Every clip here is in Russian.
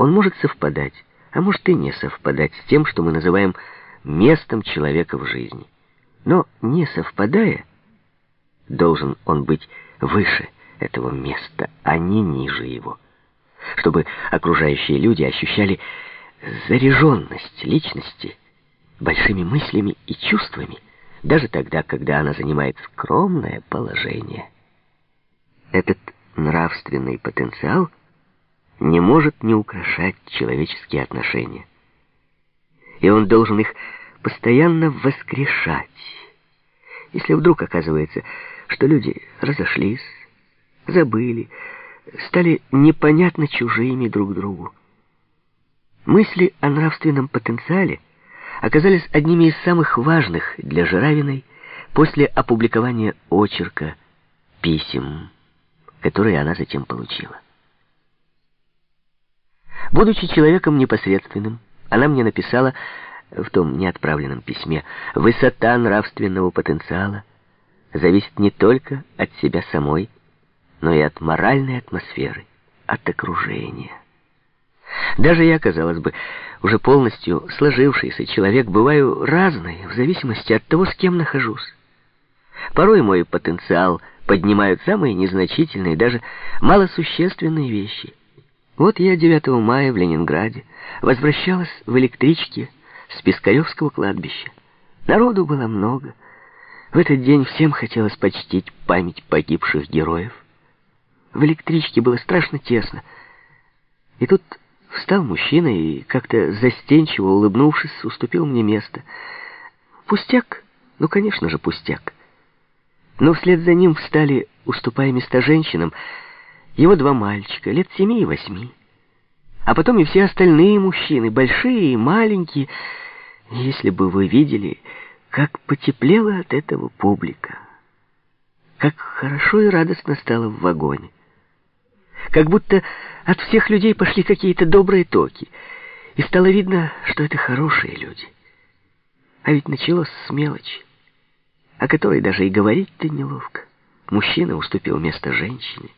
Он может совпадать, а может и не совпадать с тем, что мы называем местом человека в жизни. Но не совпадая, должен он быть выше этого места, а не ниже его. Чтобы окружающие люди ощущали заряженность личности большими мыслями и чувствами, даже тогда, когда она занимает скромное положение. Этот нравственный потенциал не может не украшать человеческие отношения. И он должен их постоянно воскрешать. Если вдруг оказывается, что люди разошлись, забыли, стали непонятно чужими друг другу. Мысли о нравственном потенциале оказались одними из самых важных для Жиравиной после опубликования очерка писем, которые она затем получила. Будучи человеком непосредственным, она мне написала в том неотправленном письме «Высота нравственного потенциала зависит не только от себя самой, но и от моральной атмосферы, от окружения». Даже я, казалось бы, уже полностью сложившийся человек, бываю разный в зависимости от того, с кем нахожусь. Порой мой потенциал поднимают самые незначительные, даже малосущественные вещи. Вот я 9 мая в Ленинграде возвращалась в электричке с Пискаревского кладбища. Народу было много. В этот день всем хотелось почтить память погибших героев. В электричке было страшно тесно. И тут Встал мужчина и, как-то застенчиво улыбнувшись, уступил мне место. Пустяк? Ну, конечно же, пустяк. Но вслед за ним встали, уступая места женщинам, его два мальчика, лет семи и восьми. А потом и все остальные мужчины, большие и маленькие. Если бы вы видели, как потеплела от этого публика. Как хорошо и радостно стало в вагоне. Как будто от всех людей пошли какие-то добрые токи. И стало видно, что это хорошие люди. А ведь началось с мелочи, о которой даже и говорить-то неловко. Мужчина уступил место женщине.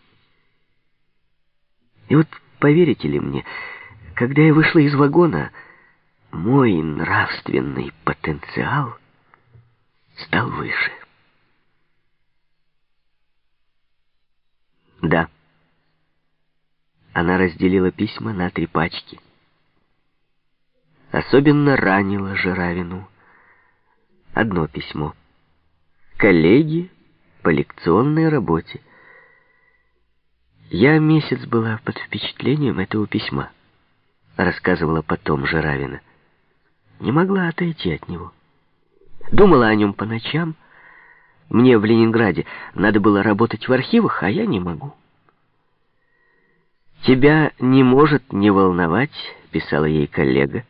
И вот поверите ли мне, когда я вышла из вагона, мой нравственный потенциал стал выше. Да. Она разделила письма на три пачки. Особенно ранило Жиравину одно письмо. Коллеги по лекционной работе. Я месяц была под впечатлением этого письма, рассказывала потом Жиравина. Не могла отойти от него. Думала о нем по ночам. Мне в Ленинграде надо было работать в архивах, а я не могу. «Тебя не может не волновать», — писала ей коллега,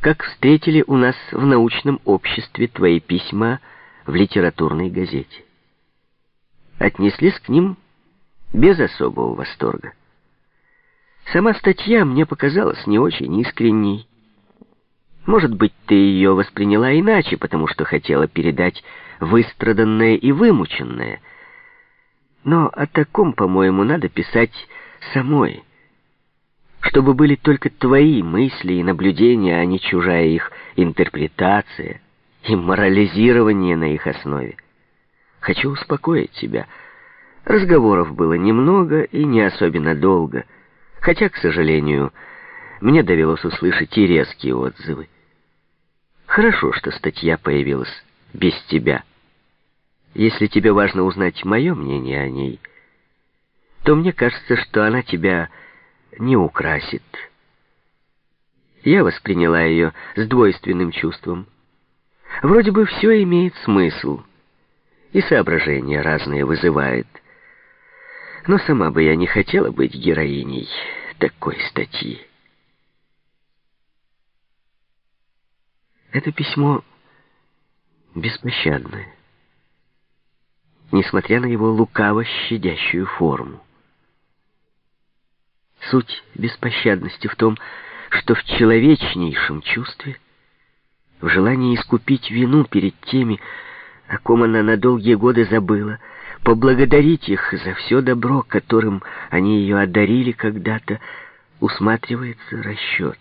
«как встретили у нас в научном обществе твои письма в литературной газете». Отнеслись к ним без особого восторга. Сама статья мне показалась не очень искренней. Может быть, ты ее восприняла иначе, потому что хотела передать выстраданное и вымученное. Но о таком, по-моему, надо писать самой, чтобы были только твои мысли и наблюдения, а не чужая их интерпретация и морализирование на их основе. Хочу успокоить тебя. Разговоров было немного и не особенно долго, хотя, к сожалению, мне довелось услышать и резкие отзывы. Хорошо, что статья появилась без тебя. Если тебе важно узнать мое мнение о ней — то мне кажется, что она тебя не украсит. Я восприняла ее с двойственным чувством. Вроде бы все имеет смысл, и соображения разные вызывает. Но сама бы я не хотела быть героиней такой статьи. Это письмо беспощадное, несмотря на его лукаво щадящую форму. Суть беспощадности в том, что в человечнейшем чувстве, в желании искупить вину перед теми, о ком она на долгие годы забыла, поблагодарить их за все добро, которым они ее одарили когда-то, усматривается расчет.